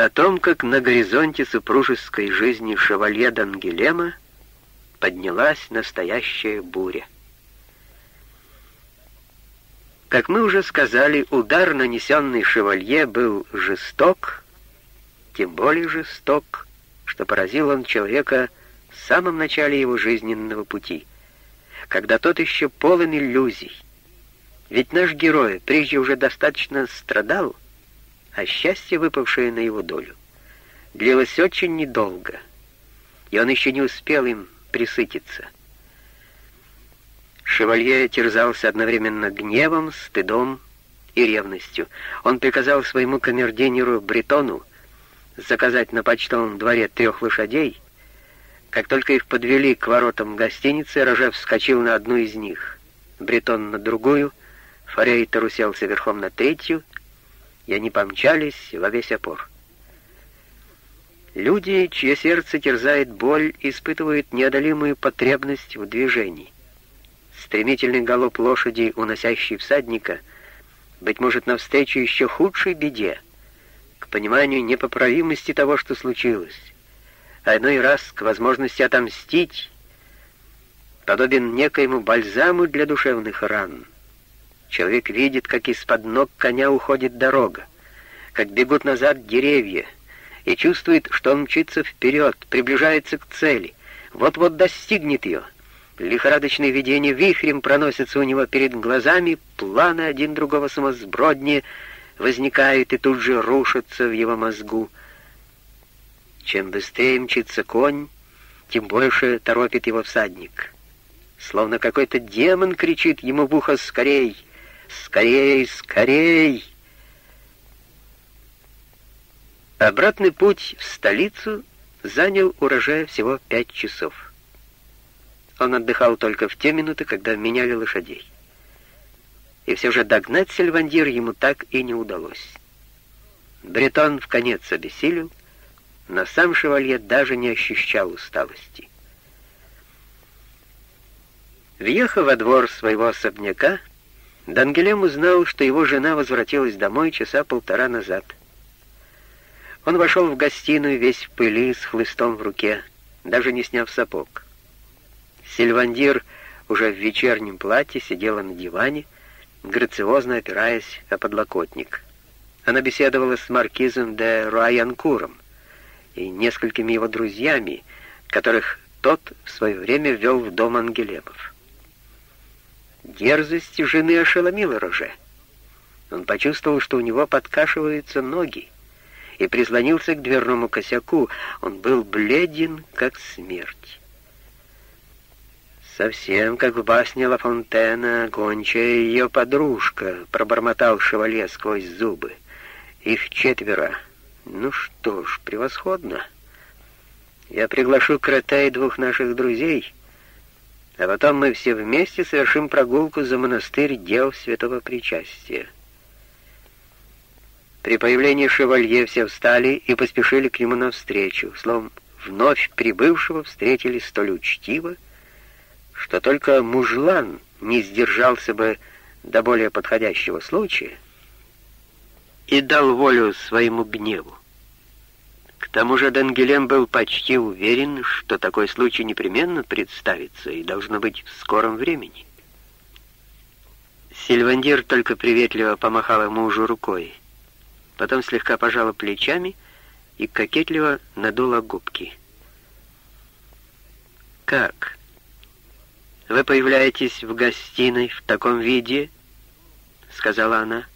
о том, как на горизонте супружеской жизни шевалье Дангелема поднялась настоящая буря. Как мы уже сказали, удар, нанесенный шевалье, был жесток, тем более жесток, что поразил он человека в самом начале его жизненного пути, когда тот еще полон иллюзий. Ведь наш герой прежде уже достаточно страдал, а счастье, выпавшее на его долю, длилось очень недолго, и он еще не успел им присытиться. Шевалье терзался одновременно гневом, стыдом и ревностью. Он приказал своему камердинеру Бретону заказать на почтовом дворе трех лошадей. Как только их подвели к воротам гостиницы, Рожев вскочил на одну из них, Бретон на другую, Форейтер уселся верхом на третью, и они помчались во весь опор. Люди, чье сердце терзает боль, испытывают неодолимую потребность в движении. Стремительный галоп лошади, уносящий всадника, быть может, навстречу еще худшей беде, к пониманию непоправимости того, что случилось, а иной раз к возможности отомстить, подобен некоему бальзаму для душевных ран. Человек видит, как из-под ног коня уходит дорога, как бегут назад деревья, и чувствует, что он мчится вперед, приближается к цели, вот-вот достигнет ее — Лихорадочные видения вихрем проносятся у него перед глазами, планы один другого самосброднее возникают и тут же рушатся в его мозгу. Чем быстрее мчится конь, тем больше торопит его всадник. Словно какой-то демон кричит ему в ухо «Скорей! Скорей! Скорей!» Обратный путь в столицу занял урожая всего пять часов. Он отдыхал только в те минуты, когда меняли лошадей. И все же догнать Сильвандир ему так и не удалось. Бретон в конец обессилел, но сам шевалье даже не ощущал усталости. Въехав во двор своего особняка, Дангелем узнал, что его жена возвратилась домой часа полтора назад. Он вошел в гостиную весь в пыли, с хлыстом в руке, даже не сняв сапог. Сильвандир уже в вечернем платье сидела на диване, грациозно опираясь о подлокотник. Она беседовала с маркизом де Руаянкуром и несколькими его друзьями, которых тот в свое время ввел в дом Ангелемов. Дерзость жены ошеломила Роже. Он почувствовал, что у него подкашиваются ноги, и прислонился к дверному косяку. Он был бледен, как смерть. «Совсем как в басне Ла Фонтена, гончая ее подружка», — пробормотал шевале сквозь зубы. «Их четверо. Ну что ж, превосходно. Я приглашу Крота и двух наших друзей, а потом мы все вместе совершим прогулку за монастырь дел святого причастия». При появлении шевалье все встали и поспешили к нему навстречу, словом, вновь прибывшего встретили столь учтиво, что только мужлан не сдержался бы до более подходящего случая и дал волю своему гневу. Тому же Дангелем был почти уверен, что такой случай непременно представится и должно быть в скором времени. Сильвандир только приветливо помахала мужу рукой, потом слегка пожала плечами и кокетливо надула губки. «Как?» «Вы появляетесь в гостиной в таком виде?» — сказала она.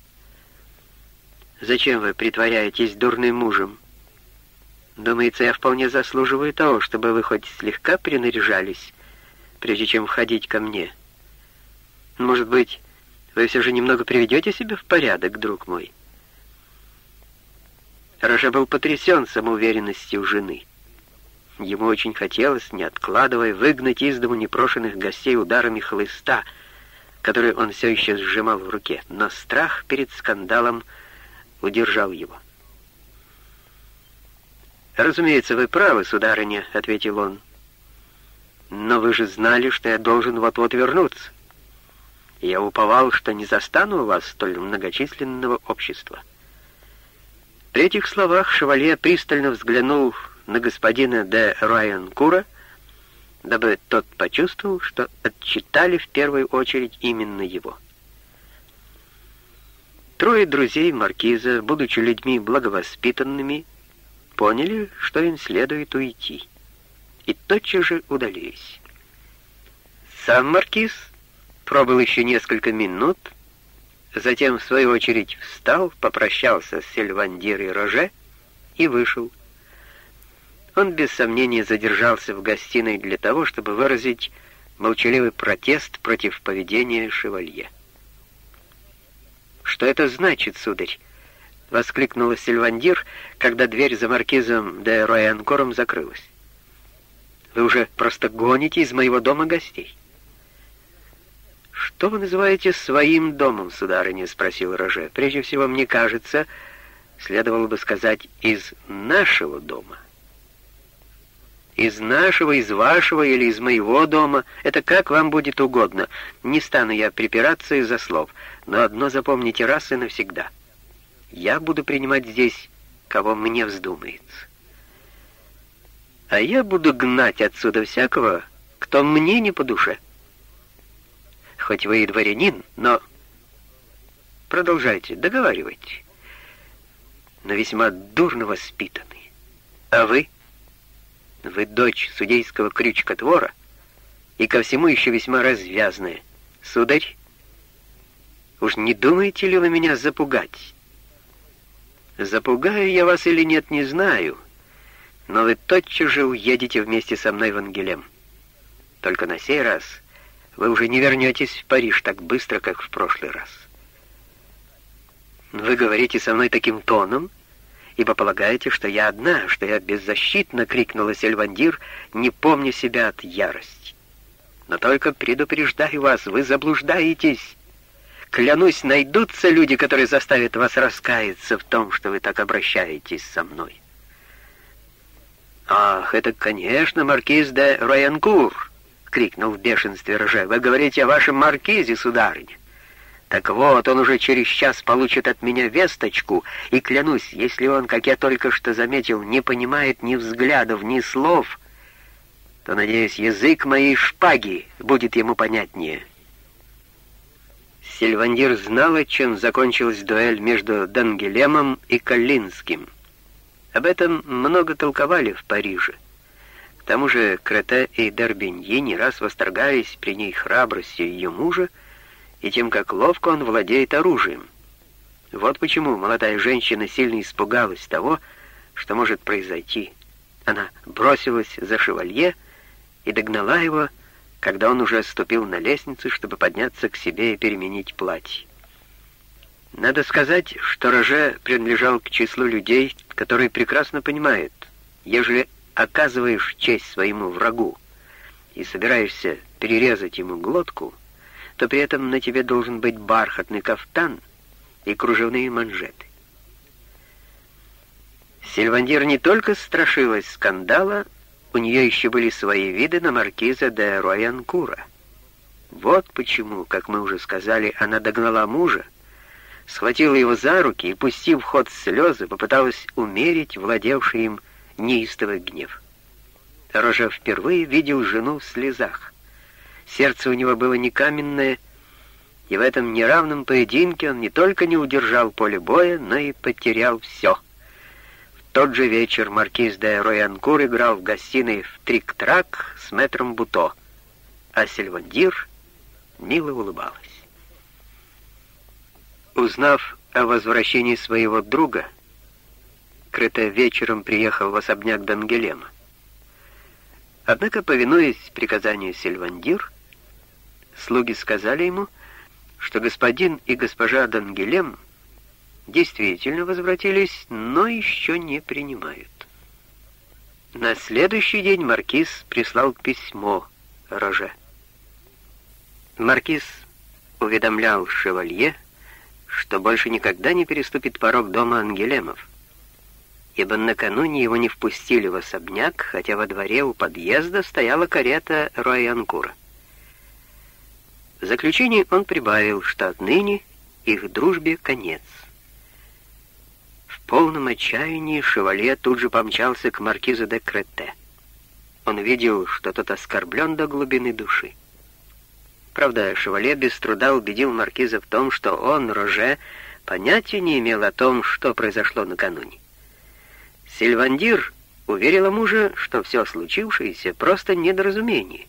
«Зачем вы притворяетесь дурным мужем? Думается, я вполне заслуживаю того, чтобы вы хоть слегка принаряжались, прежде чем входить ко мне. Может быть, вы все же немного приведете себя в порядок, друг мой?» Рожа был потрясен самоуверенностью жены. Ему очень хотелось, не откладывая, выгнать из дому непрошенных гостей ударами хлыста, который он все еще сжимал в руке, но страх перед скандалом удержал его. «Разумеется, вы правы, сударыня», — ответил он. «Но вы же знали, что я должен вот-вот вернуться. Я уповал, что не застану у вас столь многочисленного общества». При этих словах шевалье пристально взглянул на господина де Райанкура, дабы тот почувствовал, что отчитали в первую очередь именно его. Трое друзей маркиза, будучи людьми благовоспитанными, поняли, что им следует уйти, и тотчас же удалились. Сам маркиз пробыл еще несколько минут, затем, в свою очередь, встал, попрощался с Сильвандир Роже и вышел. Он без сомнения задержался в гостиной для того, чтобы выразить молчаливый протест против поведения шевалье. «Что это значит, сударь?» — воскликнула Сильвандир, когда дверь за маркизом де Роянкором закрылась. «Вы уже просто гоните из моего дома гостей». «Что вы называете своим домом, сударыня?» — спросил Роже. «Прежде всего, мне кажется, следовало бы сказать «из нашего дома». Из нашего, из вашего или из моего дома, это как вам будет угодно. Не стану я припираться из-за слов, но одно запомните раз и навсегда. Я буду принимать здесь, кого мне вздумается. А я буду гнать отсюда всякого, кто мне не по душе. Хоть вы и дворянин, но... Продолжайте, договаривайте. Но весьма дурно воспитанный. А вы... Вы дочь судейского крючкотвора и ко всему еще весьма развязная. Сударь, уж не думаете ли вы меня запугать? Запугаю я вас или нет, не знаю, но вы тотчас же уедете вместе со мной в Ангелем. Только на сей раз вы уже не вернетесь в Париж так быстро, как в прошлый раз. Вы говорите со мной таким тоном, — ибо полагаете, что я одна, что я беззащитна!» — крикнула Сельвандир, не помня себя от ярости. «Но только предупреждаю вас, вы заблуждаетесь!» Клянусь, найдутся люди, которые заставят вас раскаяться в том, что вы так обращаетесь со мной. «Ах, это, конечно, маркиз де Роянкур!» — крикнул в бешенстве Роже. «Вы говорите о вашем маркизе, сударыня. Так вот, он уже через час получит от меня весточку, и клянусь, если он, как я только что заметил, не понимает ни взглядов, ни слов, то, надеюсь, язык моей шпаги будет ему понятнее. Сильвандир знала, чем закончилась дуэль между Дангелемом и Калинским. Об этом много толковали в Париже. К тому же Крете и Дербеньи не раз восторгались при ней храбростью ее мужа, и тем, как ловко он владеет оружием. Вот почему молодая женщина сильно испугалась того, что может произойти. Она бросилась за шевалье и догнала его, когда он уже ступил на лестницу, чтобы подняться к себе и переменить платье. Надо сказать, что Роже принадлежал к числу людей, которые прекрасно понимают, ежели оказываешь честь своему врагу и собираешься перерезать ему глотку, то при этом на тебе должен быть бархатный кафтан и кружевные манжеты. Сильвандир не только страшилась скандала, у нее еще были свои виды на маркиза де Роянкура. Вот почему, как мы уже сказали, она догнала мужа, схватила его за руки и, пустив в ход слезы, попыталась умерить владевший им неистовый гнев. Рожа впервые видел жену в слезах. Сердце у него было не каменное, и в этом неравном поединке он не только не удержал поле боя, но и потерял все. Тот же вечер маркиз де Роянкур играл в гостиной в трик-трак с мэтром Буто, а Сильвандир мило улыбалась. Узнав о возвращении своего друга, Крыто вечером приехал в особняк Дангелема. Однако, повинуясь приказанию Сильвандир, слуги сказали ему, что господин и госпожа Дангелем действительно возвратились, но еще не принимают. На следующий день маркиз прислал письмо Роже. Маркиз уведомлял шевалье, что больше никогда не переступит порог дома Ангелемов, ибо накануне его не впустили в особняк, хотя во дворе у подъезда стояла карета Роянкура. В заключение он прибавил, что отныне их дружбе конец. В полном отчаянии шевалье тут же помчался к маркизу де Крете. Он видел, что тот оскорблен до глубины души. Правда, шевалье без труда убедил маркиза в том, что он, Роже, понятия не имел о том, что произошло накануне. Сильвандир уверила мужа, что все случившееся — просто недоразумение,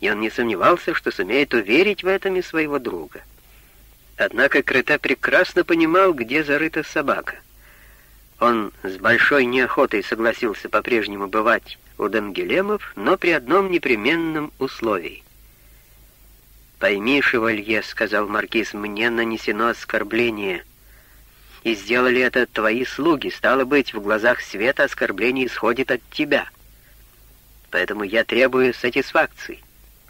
и он не сомневался, что сумеет уверить в этом и своего друга. Однако Крета прекрасно понимал, где зарыта собака. Он с большой неохотой согласился по-прежнему бывать у Дангелемов, но при одном непременном условии. «Пойми, шевалье», — сказал маркиз, — «мне нанесено оскорбление» и сделали это твои слуги. Стало быть, в глазах света оскорбление исходит от тебя. Поэтому я требую сатисфакции.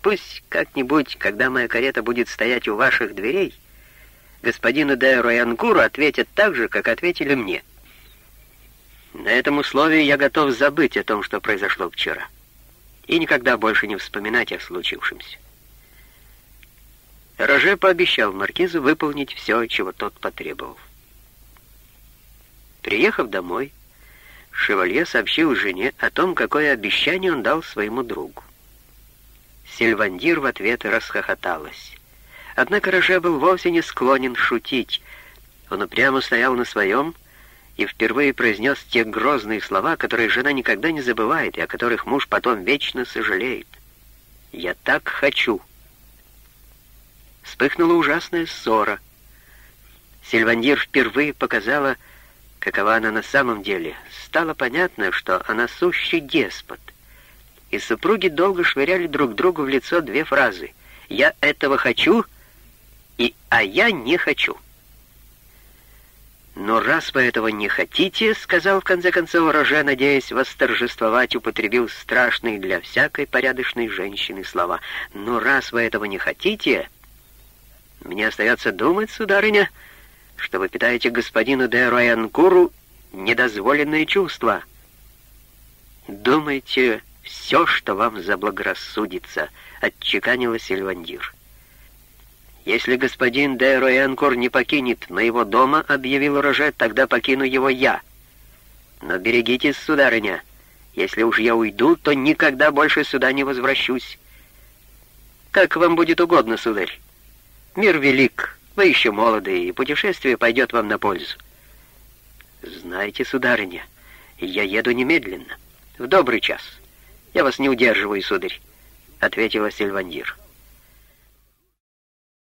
Пусть как-нибудь, когда моя карета будет стоять у ваших дверей, господину де Роянгуру ответят так же, как ответили мне. На этом условии я готов забыть о том, что произошло вчера, и никогда больше не вспоминать о случившемся. Роже пообещал маркизу выполнить все, чего тот потребовал. Приехав домой, Шевалье сообщил жене о том, какое обещание он дал своему другу. Сильвандир в ответ расхохоталась. Однако Роже был вовсе не склонен шутить. Он упрямо стоял на своем и впервые произнес те грозные слова, которые жена никогда не забывает и о которых муж потом вечно сожалеет. «Я так хочу». Вспыхнула ужасная ссора. Сильвандир впервые показала, какова она на самом деле. Стало понятно, что она сущий деспот. И супруги долго швыряли друг другу в лицо две фразы «Я этого хочу» и «А я не хочу». «Но раз вы этого не хотите», — сказал в конце концов Роже, надеясь восторжествовать, употребил страшные для всякой порядочной женщины слова. «Но раз вы этого не хотите, мне остается думать, сударыня, что вы питаете господину де Роянкуру недозволенные чувства. Думайте все, что вам заблагорассудится», — отчеканила Сильвандир. «Если господин де Роянкур не покинет моего дома, — объявил Роже, — тогда покину его я. Но берегитесь, сударыня, если уж я уйду, то никогда больше сюда не возвращусь. Как вам будет угодно, сударь. Мир велик, вы еще молоды, и путешествие пойдет вам на пользу. Знаете, сударыня, я еду немедленно, в добрый час. Я вас не удерживаю, сударь, — ответила Сильвандир.